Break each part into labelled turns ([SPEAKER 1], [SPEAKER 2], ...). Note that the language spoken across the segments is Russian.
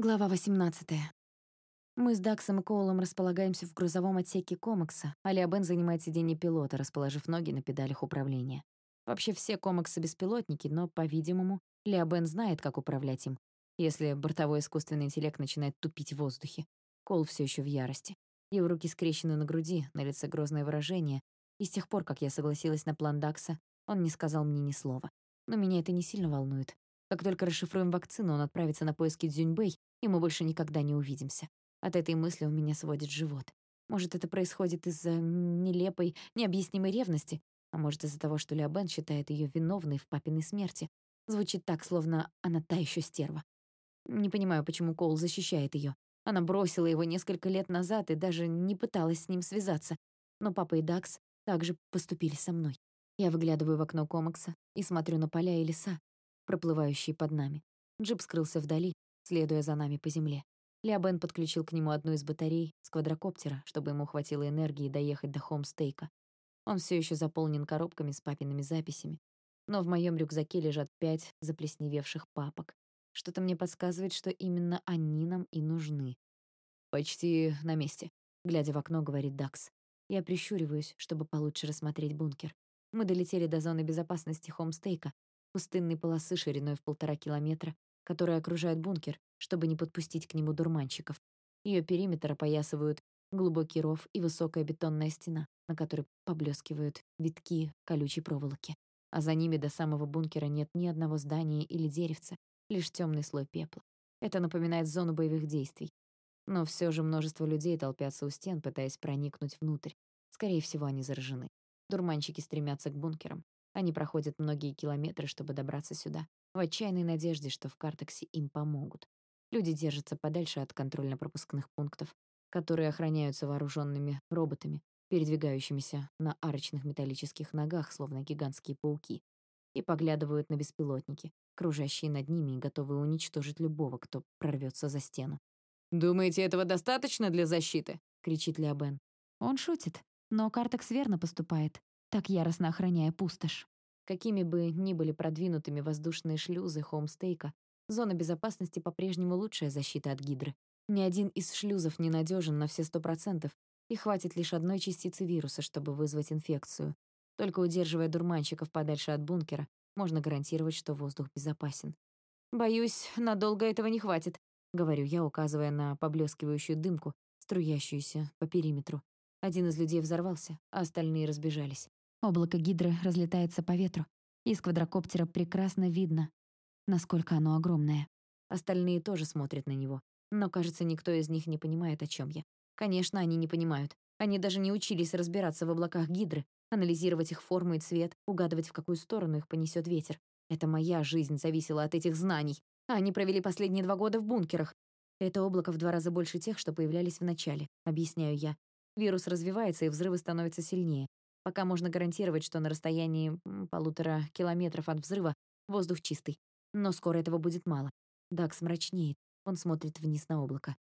[SPEAKER 1] Глава 18. Мы с Даксом и Коулом располагаемся в грузовом отсеке Комакса, а Леобен занимает сиденье пилота, расположив ноги на педалях управления. Вообще все Комаксы беспилотники, но, по-видимому, Леобен знает, как управлять им, если бортовой искусственный интеллект начинает тупить в воздухе. Коул все еще в ярости. Его руки скрещены на груди, на лице грозное выражение, и с тех пор, как я согласилась на план Дакса, он не сказал мне ни слова. Но меня это не сильно волнует. Как только расшифруем вакцину, он отправится на поиски Дзюньбэй, и мы больше никогда не увидимся. От этой мысли у меня сводит живот. Может, это происходит из-за нелепой, необъяснимой ревности, а может, из-за того, что Леобен считает ее виновной в папиной смерти. Звучит так, словно она та еще стерва. Не понимаю, почему Коул защищает ее. Она бросила его несколько лет назад и даже не пыталась с ним связаться. Но папа и Дакс также поступили со мной. Я выглядываю в окно комакса и смотрю на поля и леса, проплывающие под нами. Джип скрылся вдали, следуя за нами по земле. Леобен подключил к нему одну из батарей с квадрокоптера, чтобы ему хватило энергии доехать до Хомстейка. Он все еще заполнен коробками с папиными записями. Но в моем рюкзаке лежат пять заплесневевших папок. Что-то мне подсказывает, что именно они нам и нужны. «Почти на месте», — глядя в окно, говорит Дакс. Я прищуриваюсь, чтобы получше рассмотреть бункер. Мы долетели до зоны безопасности Хомстейка, пустынной полосы шириной в полтора километра, которая окружает бункер, чтобы не подпустить к нему дурманщиков. Ее периметр опоясывают глубокий ров и высокая бетонная стена, на которой поблескивают витки колючей проволоки. А за ними до самого бункера нет ни одного здания или деревца, лишь темный слой пепла. Это напоминает зону боевых действий. Но все же множество людей толпятся у стен, пытаясь проникнуть внутрь. Скорее всего, они заражены. Дурманщики стремятся к бункерам. Они проходят многие километры, чтобы добраться сюда в отчаянной надежде, что в Картексе им помогут. Люди держатся подальше от контрольно-пропускных пунктов, которые охраняются вооруженными роботами, передвигающимися на арочных металлических ногах, словно гигантские пауки, и поглядывают на беспилотники, кружащие над ними и готовые уничтожить любого, кто прорвется за стену.
[SPEAKER 2] «Думаете, этого достаточно для защиты?» — кричит Леобен.
[SPEAKER 1] Он шутит, но Картекс верно поступает, так яростно охраняя пустошь. Какими бы ни были продвинутыми воздушные шлюзы Холмстейка, зона безопасности по-прежнему лучшая защита от гидры. Ни один из шлюзов не надежен на все сто процентов, и хватит лишь одной частицы вируса, чтобы вызвать инфекцию. Только удерживая дурманщиков подальше от бункера, можно гарантировать, что воздух безопасен. «Боюсь, надолго этого не хватит», — говорю я, указывая на поблескивающую дымку, струящуюся по периметру. Один из людей взорвался, а остальные разбежались. Облако гидры разлетается по ветру. Из квадрокоптера прекрасно видно, насколько оно огромное. Остальные тоже смотрят на него. Но, кажется, никто из них не понимает, о чем я. Конечно, они не понимают. Они даже не учились разбираться в облаках гидры, анализировать их форму и цвет, угадывать, в какую сторону их понесет ветер. Это моя жизнь зависела от этих знаний. Они провели последние два года в бункерах. Это облако в два раза больше тех, что появлялись в начале, объясняю я. Вирус развивается, и взрывы становятся сильнее. Пока можно гарантировать, что на расстоянии полутора километров от взрыва воздух чистый. Но скоро этого будет мало. Дакс мрачнеет. Он смотрит вниз на облако.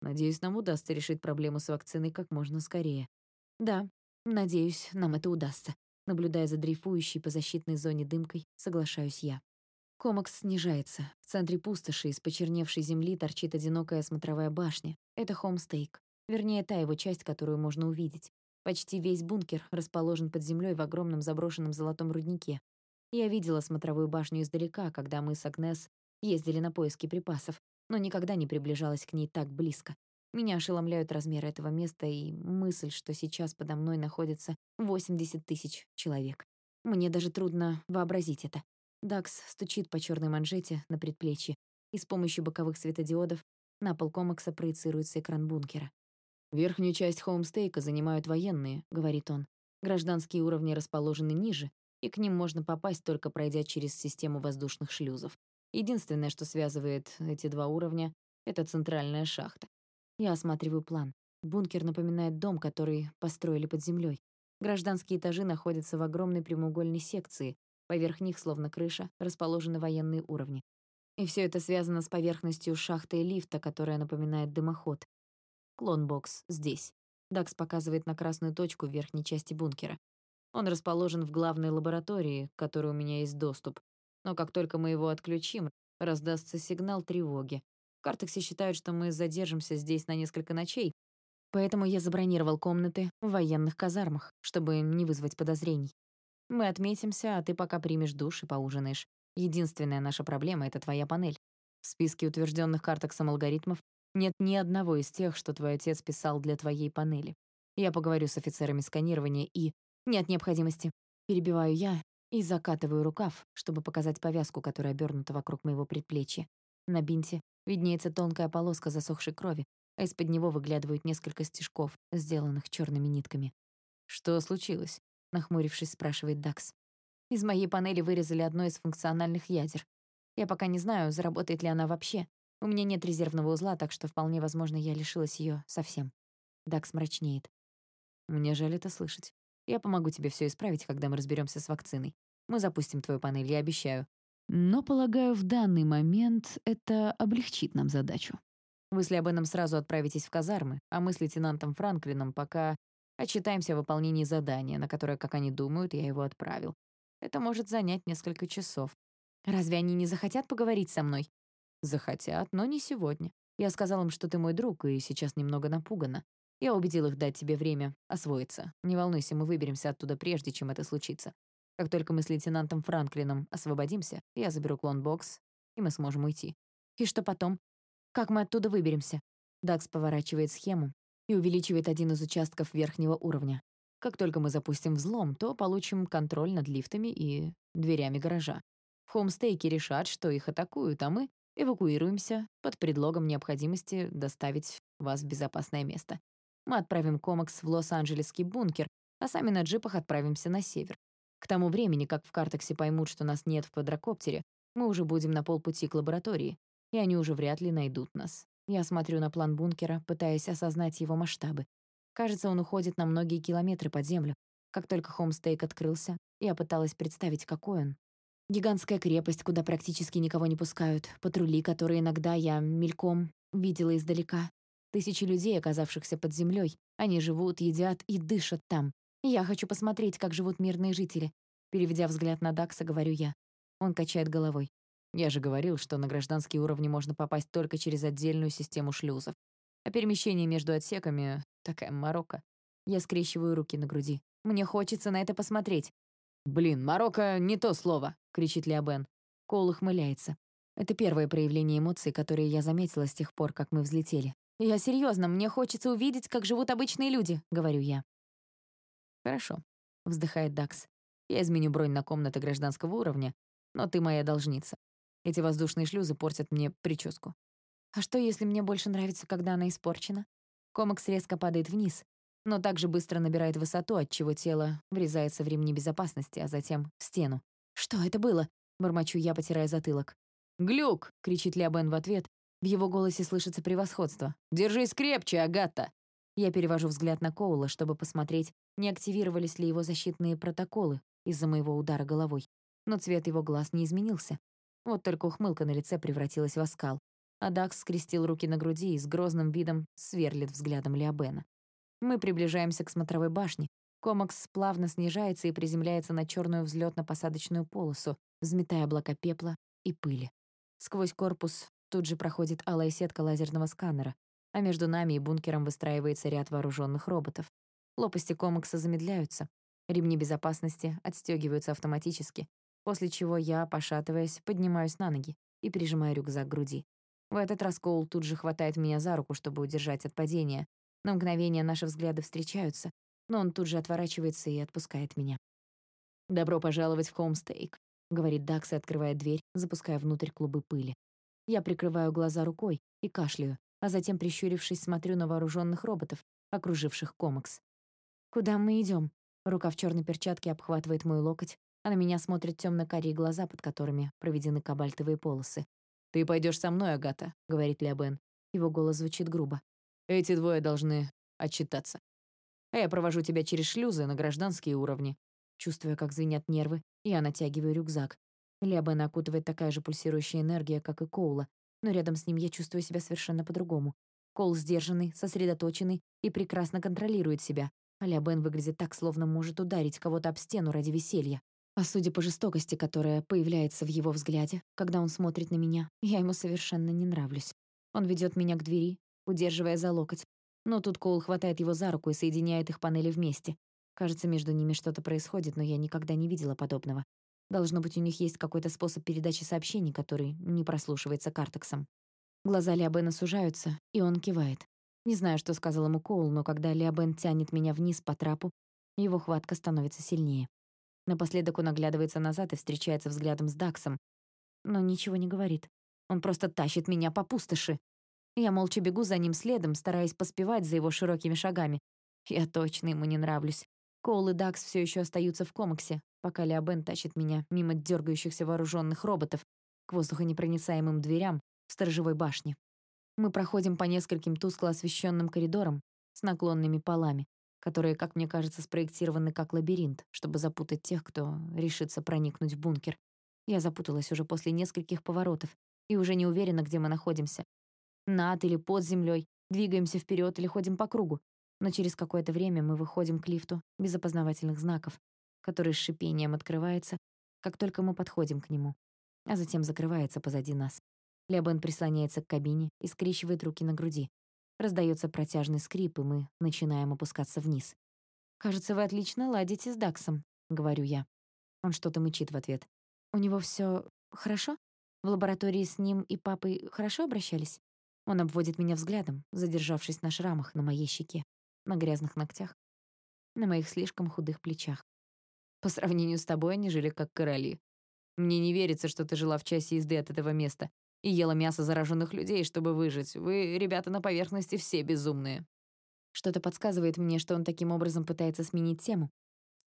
[SPEAKER 2] Надеюсь, нам удастся решить проблему с вакциной как можно скорее.
[SPEAKER 1] Да, надеюсь, нам это удастся. Наблюдая за дрейфующей по защитной зоне дымкой, соглашаюсь я. Комакс снижается. В центре пустоши из почерневшей земли торчит одинокая смотровая башня. Это Хомстейк. Вернее, та его часть, которую можно увидеть. Почти весь бункер расположен под землей в огромном заброшенном золотом руднике. Я видела смотровую башню издалека, когда мы с Агнес ездили на поиски припасов, но никогда не приближалась к ней так близко. Меня ошеломляют размеры этого места и мысль, что сейчас подо мной находится 80 тысяч человек. Мне даже трудно вообразить это. Дакс стучит по черной манжете на предплечье, и с помощью боковых светодиодов на пол комакса проецируется экран бункера.
[SPEAKER 2] «Верхнюю часть хоумстейка занимают военные», — говорит он. «Гражданские уровни расположены ниже, и к ним можно попасть, только пройдя через систему воздушных шлюзов. Единственное, что связывает эти два уровня, — это центральная шахта.
[SPEAKER 1] Я осматриваю план. Бункер напоминает дом, который построили под землей. Гражданские этажи находятся в огромной прямоугольной секции. Поверх них, словно крыша, расположены военные уровни. И все это связано с поверхностью шахты и лифта, которая напоминает дымоход. Клонбокс здесь. Дакс показывает на красную точку в верхней части бункера. Он расположен в главной лаборатории, к которой у меня есть доступ. Но как только мы его отключим, раздастся сигнал тревоги.
[SPEAKER 2] Картексе считают, что мы задержимся здесь на несколько ночей, поэтому я забронировал комнаты в военных казармах, чтобы не вызвать подозрений. Мы отметимся, а ты пока примешь душ и поужинаешь. Единственная наша проблема — это твоя панель. В списке утвержденных картексом алгоритмов нет ни одного из тех, что твой отец писал для твоей панели. Я поговорю с офицерами сканирования и... Нет необходимости. Перебиваю я и закатываю рукав, чтобы показать повязку, которая обернута вокруг моего предплечья. На бинте виднеется тонкая полоска засохшей крови, а из-под него выглядывают несколько стежков, сделанных черными нитками. «Что случилось?» — нахмурившись, спрашивает Дакс. «Из моей панели вырезали одно из функциональных ядер. Я пока не знаю, заработает ли она вообще. У меня нет резервного узла, так что вполне возможно, я лишилась ее совсем». Дакс мрачнеет. «Мне жаль это слышать. Я помогу тебе все исправить, когда мы разберемся с вакциной. Мы запустим твою панель, я обещаю. Но, полагаю, в данный момент это облегчит нам задачу. Вы с Лябеном сразу отправитесь в казармы, а мы с лейтенантом Франклином пока отчитаемся о выполнении задания, на которое, как они думают, я его отправил. Это может занять несколько часов. Разве они не захотят поговорить со мной? Захотят, но не сегодня. Я сказал им, что ты мой друг, и сейчас немного напугана. Я убедил их дать тебе время освоиться. Не волнуйся, мы выберемся оттуда прежде, чем это случится. Как только мы с лейтенантом Франклином освободимся, я заберу клон-бокс, и мы сможем уйти. И что потом? Как мы оттуда выберемся? Дакс поворачивает схему и увеличивает один из участков верхнего уровня. Как только мы запустим взлом, то получим контроль над лифтами и дверями гаража. В Хомстейке решат, что их атакуют, а мы эвакуируемся под предлогом необходимости доставить вас в безопасное место. Мы отправим Комакс в Лос-Анджелесский бункер, а сами на джипах отправимся на север. К тому времени, как в Картексе поймут, что нас нет в квадрокоптере, мы уже будем на полпути к лаборатории, и они уже вряд ли найдут нас. Я смотрю на план бункера, пытаясь осознать его масштабы. Кажется, он уходит на многие километры под землю. Как только Хомстейк открылся, я пыталась представить, какой он. Гигантская крепость, куда практически никого не пускают, патрули, которые иногда я мельком видела издалека, Тысячи людей, оказавшихся под землей. Они живут, едят и дышат там. Я хочу посмотреть, как живут мирные жители. Переведя взгляд на Дакса, говорю я. Он качает головой. Я же говорил, что на гражданские уровни можно попасть только через отдельную систему шлюзов. А перемещение между отсеками — такая морока. Я скрещиваю руки на груди. Мне хочется на это посмотреть. «Блин, Марокко — не то слово!» — кричит Леобен. Кол ухмыляется. Это первое проявление эмоций, которые я заметила с тех пор, как мы взлетели. «Я серьезно, мне хочется увидеть, как живут обычные люди», — говорю я. «Хорошо», — вздыхает Дакс. «Я изменю бронь на комнаты гражданского уровня, но ты моя должница. Эти воздушные шлюзы портят мне прическу». «А что, если мне больше нравится, когда она испорчена?» Комакс резко падает вниз, но также быстро набирает высоту, отчего тело врезается в ремни безопасности, а затем в стену. «Что это было?» — бормочу я, потирая затылок. «Глюк!» — кричит Лябен в ответ, в его голосе слышится превосходство. «Держись крепче, Агата!» Я перевожу взгляд на Коула, чтобы посмотреть, не активировались ли его защитные протоколы из-за моего удара головой. Но цвет его глаз не изменился. Вот только ухмылка на лице превратилась в оскал. А Дакс скрестил руки на груди и с грозным видом сверлит взглядом Леобена. Мы приближаемся к смотровой башне. Комакс плавно снижается и приземляется на черную взлетно-посадочную полосу, взметая облака пепла и пыли. Сквозь корпус Тут же проходит алая сетка лазерного сканера, а между нами и бункером выстраивается ряд вооруженных роботов. Лопасти комакса замедляются, ремни безопасности отстегиваются автоматически, после чего я, пошатываясь, поднимаюсь на ноги и прижимаю рюкзак к груди. В этот раз Коул тут же хватает меня за руку, чтобы удержать от падения. На мгновение наши взгляды встречаются, но он тут же отворачивается и отпускает меня. «Добро пожаловать в Хоумстейк», — говорит Дакс и открывает дверь, запуская внутрь клубы пыли. Я прикрываю глаза рукой и кашляю, а затем, прищурившись, смотрю на вооруженных роботов, окруживших комакс. «Куда мы идем? Рука в черной перчатке обхватывает мой локоть, а на меня смотрят темно-карие глаза, под которыми проведены кабальтовые полосы. «Ты пойдешь со мной, Агата», — говорит Леобен. Его голос звучит грубо. «Эти двое должны отчитаться. А я провожу тебя через шлюзы на гражданские уровни». Чувствуя, как звенят нервы, я натягиваю рюкзак, Лебена окутывает такая же пульсирующая энергия, как и Коула, но рядом с ним я чувствую себя совершенно по-другому. Коул сдержанный, сосредоточенный и прекрасно контролирует себя, а Лябен выглядит так, словно может ударить кого-то об стену ради веселья. А судя по жестокости, которая появляется в его взгляде, когда он смотрит на меня, я ему совершенно не нравлюсь.
[SPEAKER 1] Он ведет меня к двери, удерживая за локоть. Но тут Коул хватает его за руку и соединяет их панели вместе. Кажется, между ними что-то происходит, но я никогда не видела подобного. Должно быть, у них есть какой-то способ передачи сообщений, который не прослушивается картексом. Глаза Леобена сужаются, и он кивает. Не знаю, что сказал ему Коул, но когда Леобен тянет меня вниз по трапу, его хватка становится сильнее. Напоследок он оглядывается назад и встречается взглядом с Даксом, но ничего не говорит. Он просто тащит меня по пустоши. Я молча бегу за ним следом, стараясь поспевать за его широкими шагами. Я точно ему не нравлюсь. Коул и Дакс все еще остаются в комоксе, пока Леобен тащит меня мимо дергающихся вооруженных роботов к воздухонепроницаемым дверям в сторожевой башне. Мы проходим по нескольким тускло освещенным коридорам с наклонными полами, которые, как мне кажется, спроектированы как лабиринт, чтобы запутать тех, кто решится проникнуть в бункер. Я запуталась уже после нескольких поворотов и уже не уверена, где мы находимся. Над или под землей, двигаемся вперед или ходим по кругу. Но через какое-то время мы выходим к лифту без опознавательных знаков, который с шипением открывается, как только мы подходим к нему, а затем закрывается позади нас. Лебен прислоняется к кабине и скрещивает руки на груди. Раздается протяжный скрип, и мы начинаем опускаться вниз. «Кажется, вы отлично ладите с Даксом», — говорю я. Он что-то мычит в ответ. «У него все хорошо? В лаборатории с ним и папой хорошо обращались?» Он обводит меня взглядом, задержавшись на шрамах на моей щеке, на грязных ногтях, на моих слишком худых плечах. По сравнению с тобой они жили как короли. Мне не верится, что ты жила в часе езды от этого места и ела мясо зараженных людей, чтобы выжить. Вы, ребята на поверхности, все безумные». Что-то подсказывает мне, что он таким образом пытается сменить тему.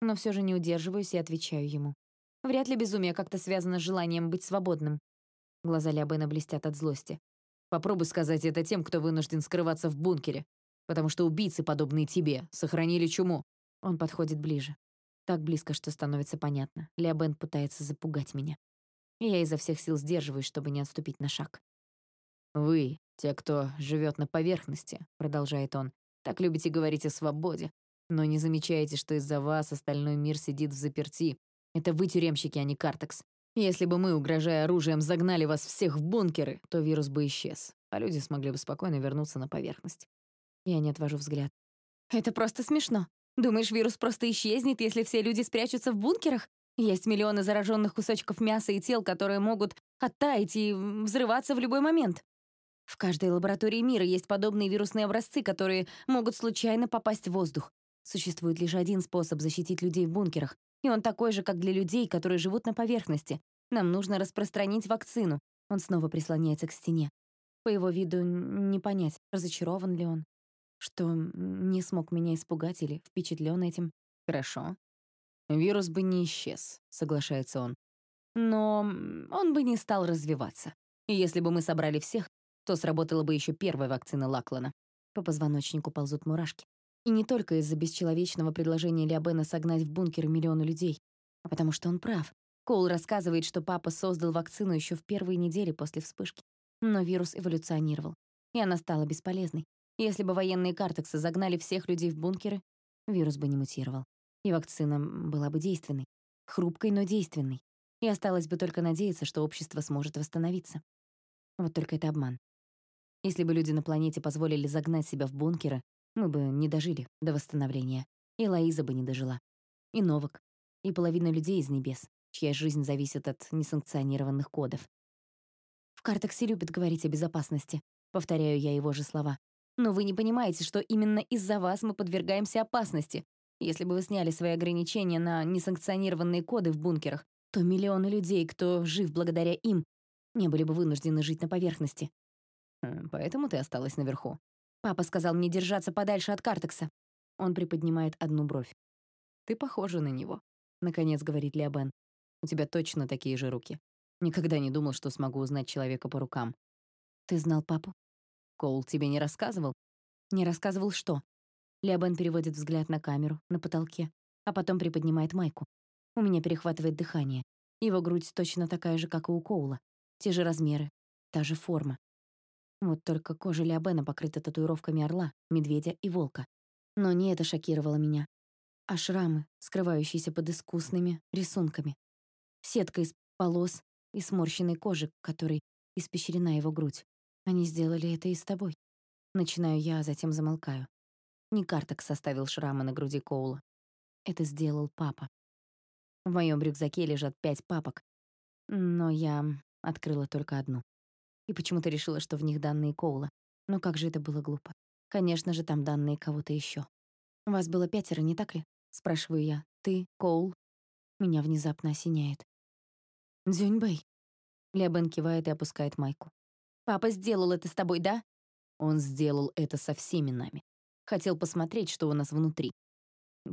[SPEAKER 1] Но все же не удерживаюсь и отвечаю ему. Вряд ли безумие как-то связано с желанием быть свободным. Глаза Лябена блестят от злости. Попробуй сказать это тем, кто вынужден скрываться в бункере. Потому что убийцы, подобные тебе, сохранили чуму. Он подходит ближе. Так близко, что становится понятно. Леобен пытается запугать меня и я изо всех сил сдерживаюсь, чтобы не отступить на шаг. «Вы, те, кто живет на поверхности», — продолжает он, «так любите говорить о свободе, но не замечаете, что из-за вас остальной мир сидит в заперти. Это вы тюремщики, а не Картекс. Если бы мы, угрожая оружием, загнали вас всех в бункеры, то вирус бы исчез, а люди смогли бы спокойно вернуться на поверхность». Я не отвожу взгляд. «Это просто смешно. Думаешь, вирус просто исчезнет, если все люди спрячутся в бункерах? Есть миллионы зараженных кусочков мяса и тел, которые могут оттаять и взрываться в любой момент. В каждой лаборатории мира есть подобные вирусные образцы, которые могут случайно попасть в воздух. Существует лишь один способ защитить людей в бункерах, и он такой же, как для людей, которые живут на поверхности. Нам нужно распространить вакцину. Он снова прислоняется к стене. По его виду не понять, разочарован ли он, что не смог меня испугать или впечатлен этим. Хорошо. Вирус бы не исчез, соглашается он. Но он бы не стал развиваться. И если бы мы собрали всех, то сработала бы еще первая вакцина Лаклана. По позвоночнику ползут мурашки. И не только из-за бесчеловечного предложения Лиабена согнать в бункер миллионы людей, а потому что он прав. Коул рассказывает, что папа создал вакцину еще в первые недели после вспышки. Но вирус эволюционировал, и она стала бесполезной. Если бы военные картексы загнали всех людей в бункеры, вирус бы не мутировал и вакцина была бы действенной. Хрупкой, но действенной. И осталось бы только надеяться, что общество сможет восстановиться. Вот только это обман. Если бы люди на планете позволили загнать себя в бункеры, мы бы не дожили до восстановления. И Лоиза бы не дожила. И Новак. И половина людей из небес, чья жизнь зависит от несанкционированных кодов. В Картексе любят говорить о безопасности. Повторяю я его же слова. Но вы не понимаете, что именно из-за вас мы подвергаемся опасности, если бы вы сняли свои ограничения на несанкционированные коды в бункерах, то миллионы людей, кто жив благодаря им, не были бы вынуждены жить на поверхности. Поэтому ты осталась наверху. Папа сказал мне держаться подальше от Картекса. Он приподнимает одну бровь. Ты похожа на него, наконец говорит Леобен. У тебя точно такие же руки. Никогда не думал, что смогу узнать человека по рукам. Ты знал папу? Коул тебе не рассказывал? Не рассказывал что? Леобен переводит взгляд на камеру, на потолке, а потом приподнимает майку. У меня перехватывает дыхание. Его грудь точно такая же, как и у Коула. Те же размеры, та же форма. Вот только кожа Леобена покрыта татуировками орла, медведя и волка. Но не это шокировало меня, а шрамы, скрывающиеся под искусными рисунками. Сетка из полос и сморщенной кожи, которой испещрена его грудь. Они сделали это и с тобой. Начинаю я, а затем замолкаю. Не Картек составил шрамы на груди Коула. Это сделал папа. В моем рюкзаке лежат пять папок, но я открыла только одну. И почему-то решила, что в них данные Коула. Но как же это было глупо. Конечно же, там данные кого-то еще. «Вас было пятеро, не так ли?» — спрашиваю я. «Ты, Коул?» Меня внезапно осеняет. «Дзюньбэй». Лябен кивает и опускает майку. «Папа сделал это с тобой, да?»
[SPEAKER 2] Он сделал это со всеми нами. Хотел посмотреть, что у нас внутри.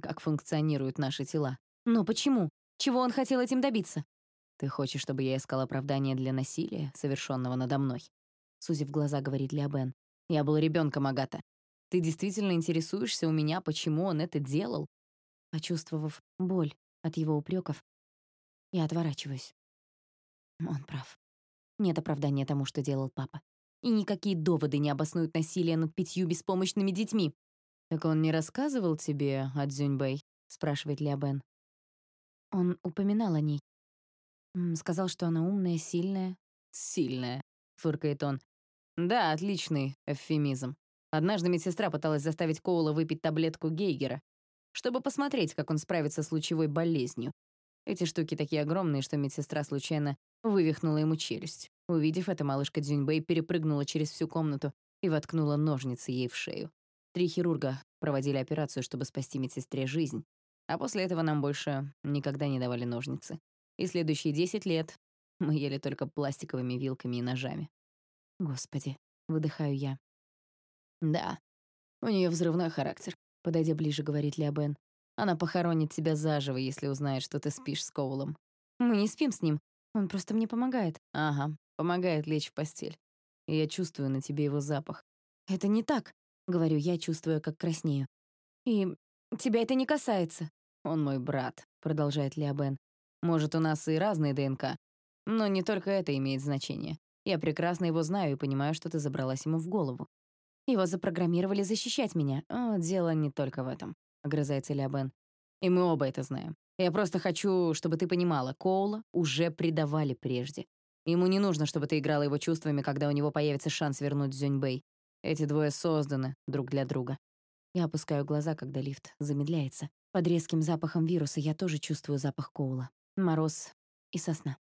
[SPEAKER 2] Как функционируют наши тела.
[SPEAKER 1] Но почему? Чего он хотел этим добиться?
[SPEAKER 2] Ты хочешь, чтобы я искал оправдание для насилия, совершенного надо мной? Сузив глаза, говорит Лябен. Я был ребенком Агата. Ты действительно интересуешься у меня, почему он это делал?
[SPEAKER 1] Почувствовав боль от его упреков, я отворачиваюсь. Он прав. Нет оправдания тому, что делал папа. И никакие доводы не обоснуют насилие над пятью беспомощными детьми.
[SPEAKER 2] «Так он не рассказывал тебе о Дзюньбэй?» — спрашивает Лябен.
[SPEAKER 1] Он упоминал о ней. Сказал, что она умная, сильная.
[SPEAKER 2] «Сильная», — фыркает он. «Да, отличный эвфемизм. Однажды медсестра пыталась заставить Коула выпить таблетку Гейгера, чтобы посмотреть, как он справится с лучевой болезнью. Эти штуки такие огромные, что медсестра случайно вывихнула ему челюсть. Увидев это, малышка Дзюньбэй перепрыгнула через всю комнату и воткнула ножницы ей в шею. Три хирурга проводили операцию, чтобы спасти медсестре жизнь. А после этого нам больше никогда не давали ножницы. И следующие 10 лет мы ели только пластиковыми вилками и ножами.
[SPEAKER 1] Господи, выдыхаю я.
[SPEAKER 2] Да, у нее взрывной характер, подойдя ближе, говорит Леобен. Она похоронит тебя заживо, если узнает, что ты спишь с Коулом.
[SPEAKER 1] Мы не спим с ним, он просто мне помогает.
[SPEAKER 2] Ага, помогает лечь в постель. И я чувствую на тебе его запах.
[SPEAKER 1] Это не так, говорю я, чувствуя, как краснею. И тебя это не касается.
[SPEAKER 2] Он мой брат, продолжает Леобен. Может, у нас и разные ДНК, но не только это имеет значение. Я прекрасно его знаю и понимаю, что ты забралась ему в голову.
[SPEAKER 1] Его запрограммировали защищать меня.
[SPEAKER 2] О, дело не только в этом, огрызается Лябен. И мы оба это знаем. Я просто хочу, чтобы ты понимала, Коула уже предавали прежде. Ему не нужно, чтобы ты играла его чувствами, когда у него появится шанс вернуть Зюньбэй. Эти двое созданы друг для друга.
[SPEAKER 1] Я опускаю глаза, когда лифт замедляется. Под резким запахом вируса я тоже чувствую запах Коула. Мороз и сосна.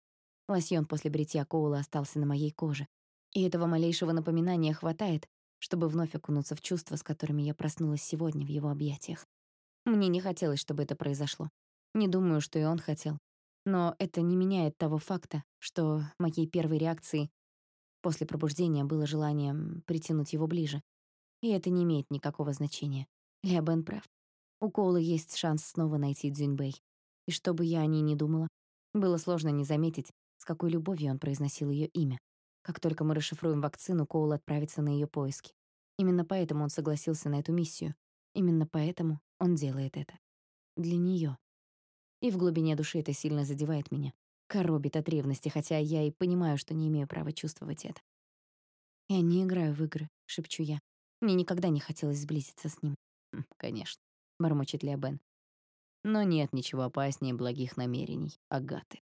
[SPEAKER 1] Лосьон после бритья Коула остался на моей коже. И этого малейшего напоминания хватает, чтобы вновь окунуться в чувства, с которыми я проснулась сегодня в его объятиях. Мне не хотелось, чтобы это произошло. Не думаю, что и он хотел. Но это не меняет того факта, что моей первой реакцией после пробуждения было желание притянуть его ближе. И это не имеет никакого значения. Леобен прав. У Коула есть шанс снова найти Дзюньбэй. И что бы я о ней ни думала, было сложно не заметить, с какой любовью он произносил ее имя. Как только мы расшифруем вакцину, Коул отправится на ее поиски. Именно поэтому он согласился на эту миссию. Именно поэтому он делает это. Для нее. И в глубине души это сильно задевает меня. Коробит от ревности, хотя я и понимаю, что не имею права чувствовать это. «Я не играю в игры», — шепчу я. Мне никогда не хотелось сблизиться с ним.
[SPEAKER 2] «Хм, «Конечно», — бормочет Леобен. «Но нет ничего опаснее благих намерений, Агаты».